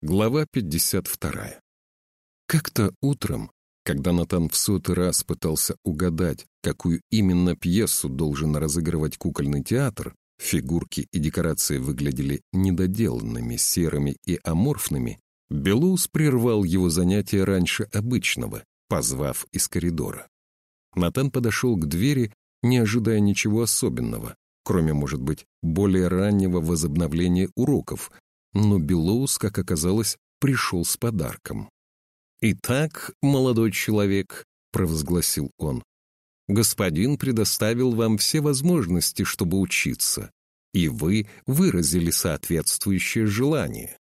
Глава 52. Как-то утром, когда Натан в сотый раз пытался угадать, какую именно пьесу должен разыгрывать кукольный театр, фигурки и декорации выглядели недоделанными, серыми и аморфными, Белоус прервал его занятие раньше обычного, позвав из коридора. Натан подошел к двери, не ожидая ничего особенного, кроме, может быть, более раннего возобновления уроков, но Белоус, как оказалось, пришел с подарком. «Итак, молодой человек», — провозгласил он, «господин предоставил вам все возможности, чтобы учиться, и вы выразили соответствующее желание.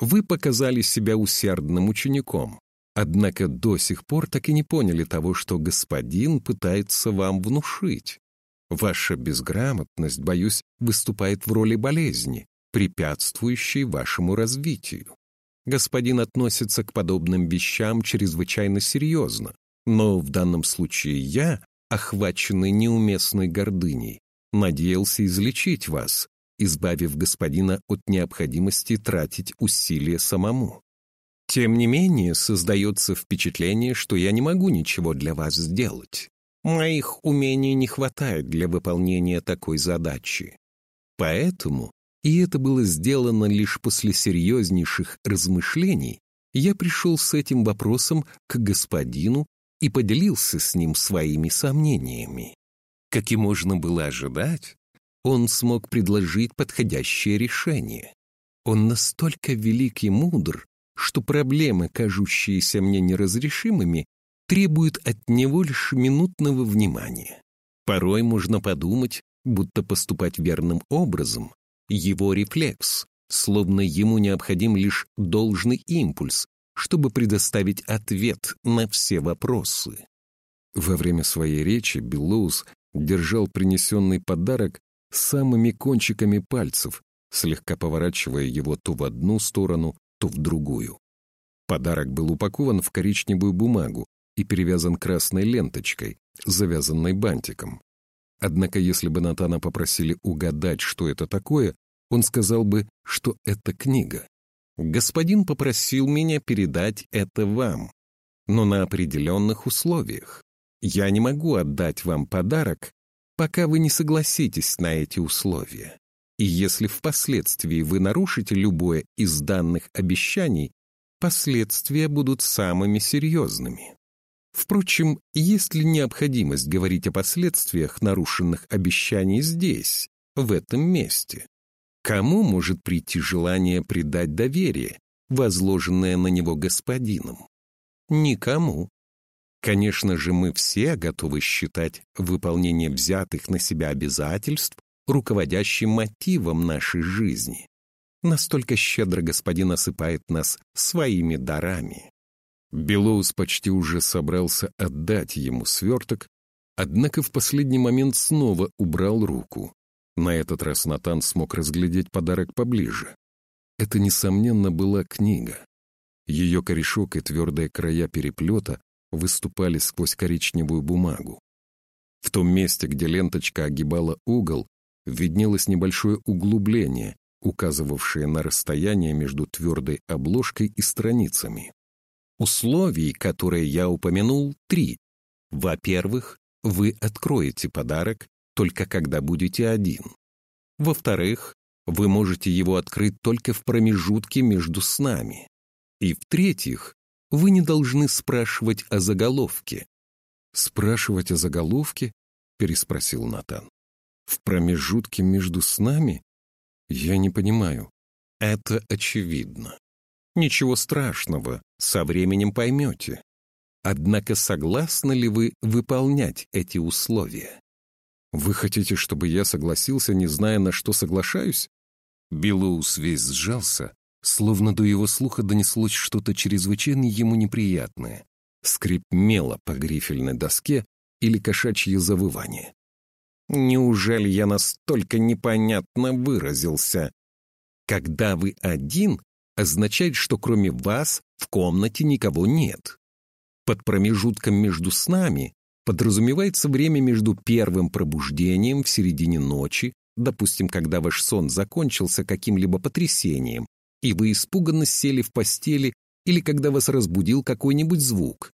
Вы показали себя усердным учеником, однако до сих пор так и не поняли того, что господин пытается вам внушить. Ваша безграмотность, боюсь, выступает в роли болезни, препятствующей вашему развитию. Господин относится к подобным вещам чрезвычайно серьезно, но в данном случае я, охваченный неуместной гордыней, надеялся излечить вас, избавив господина от необходимости тратить усилия самому. Тем не менее, создается впечатление, что я не могу ничего для вас сделать. Моих умений не хватает для выполнения такой задачи. Поэтому и это было сделано лишь после серьезнейших размышлений, я пришел с этим вопросом к господину и поделился с ним своими сомнениями. Как и можно было ожидать, он смог предложить подходящее решение. Он настолько велик и мудр, что проблемы, кажущиеся мне неразрешимыми, требуют от него лишь минутного внимания. Порой можно подумать, будто поступать верным образом его рефлекс, словно ему необходим лишь должный импульс, чтобы предоставить ответ на все вопросы. Во время своей речи Беллоус держал принесенный подарок самыми кончиками пальцев, слегка поворачивая его то в одну сторону, то в другую. Подарок был упакован в коричневую бумагу и перевязан красной ленточкой, завязанной бантиком. Однако если бы Натана попросили угадать, что это такое, он сказал бы, что это книга. Господин попросил меня передать это вам, но на определенных условиях. Я не могу отдать вам подарок, пока вы не согласитесь на эти условия. И если впоследствии вы нарушите любое из данных обещаний, последствия будут самыми серьезными. Впрочем, есть ли необходимость говорить о последствиях нарушенных обещаний здесь, в этом месте? Кому может прийти желание предать доверие, возложенное на него господином? Никому. Конечно же, мы все готовы считать выполнение взятых на себя обязательств руководящим мотивом нашей жизни. Настолько щедро господин осыпает нас своими дарами. Белоус почти уже собрался отдать ему сверток, однако в последний момент снова убрал руку. На этот раз Натан смог разглядеть подарок поближе. Это, несомненно, была книга. Ее корешок и твердые края переплета выступали сквозь коричневую бумагу. В том месте, где ленточка огибала угол, виднелось небольшое углубление, указывавшее на расстояние между твердой обложкой и страницами. Условий, которые я упомянул, три. Во-первых, вы откроете подарок только когда будете один. Во-вторых, вы можете его открыть только в промежутке между снами. И в-третьих, вы не должны спрашивать о заголовке. «Спрашивать о заголовке?» — переспросил Натан. «В промежутке между снами? Я не понимаю». «Это очевидно. Ничего страшного, со временем поймете. Однако согласны ли вы выполнять эти условия? Вы хотите, чтобы я согласился, не зная, на что соглашаюсь? Белоус весь сжался, словно до его слуха донеслось что-то чрезвычайно ему неприятное. Скрип мела по грифельной доске или кошачье завывание. Неужели я настолько непонятно выразился? Когда вы один, означает, что кроме вас в комнате никого нет. Под промежутком между снами подразумевается время между первым пробуждением в середине ночи, допустим, когда ваш сон закончился каким-либо потрясением, и вы испуганно сели в постели или когда вас разбудил какой-нибудь звук,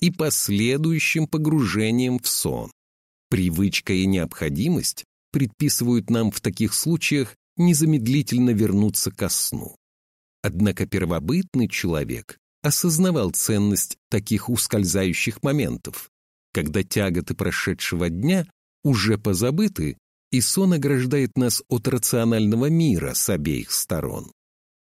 и последующим погружением в сон. Привычка и необходимость предписывают нам в таких случаях незамедлительно вернуться ко сну. Однако первобытный человек осознавал ценность таких ускользающих моментов, когда тяготы прошедшего дня уже позабыты, и сон ограждает нас от рационального мира с обеих сторон.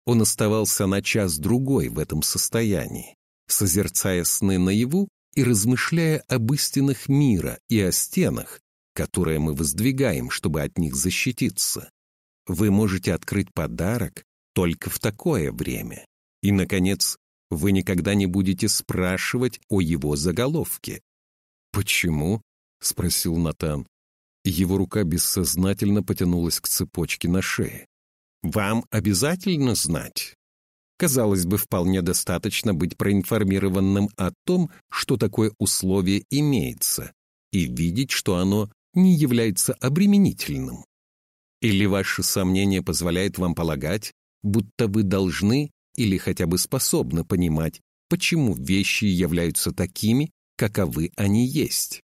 Он оставался на час-другой в этом состоянии, созерцая сны наяву и размышляя об истинах мира и о стенах, которые мы воздвигаем, чтобы от них защититься. Вы можете открыть подарок только в такое время. И, наконец, вы никогда не будете спрашивать о его заголовке. «Почему?» — спросил Натан. Его рука бессознательно потянулась к цепочке на шее. «Вам обязательно знать?» Казалось бы, вполне достаточно быть проинформированным о том, что такое условие имеется, и видеть, что оно не является обременительным. Или ваше сомнение позволяет вам полагать, будто вы должны или хотя бы способны понимать, почему вещи являются такими, каковы они есть.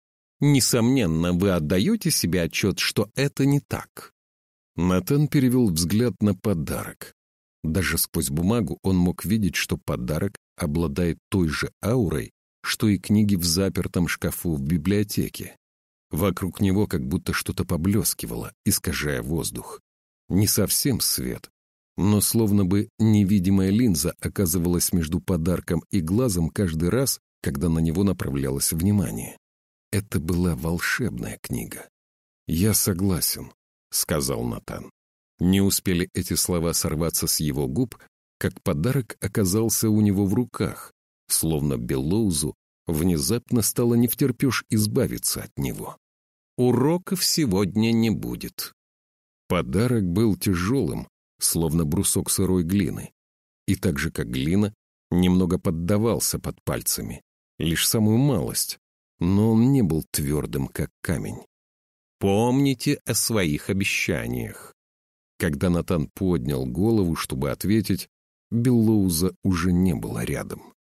Несомненно, вы отдаете себе отчет, что это не так. Натан перевел взгляд на подарок. Даже сквозь бумагу он мог видеть, что подарок обладает той же аурой, что и книги в запертом шкафу в библиотеке. Вокруг него как будто что-то поблескивало, искажая воздух. Не совсем свет, но словно бы невидимая линза оказывалась между подарком и глазом каждый раз, когда на него направлялось внимание. Это была волшебная книга. «Я согласен», — сказал Натан. Не успели эти слова сорваться с его губ, как подарок оказался у него в руках, словно Белоузу внезапно стало не втерпешь избавиться от него. «Уроков сегодня не будет». Подарок был тяжелым, словно брусок сырой глины, и так же, как глина, немного поддавался под пальцами, лишь самую малость, но он не был твердым, как камень. «Помните о своих обещаниях». Когда Натан поднял голову, чтобы ответить, Беллоуза уже не было рядом.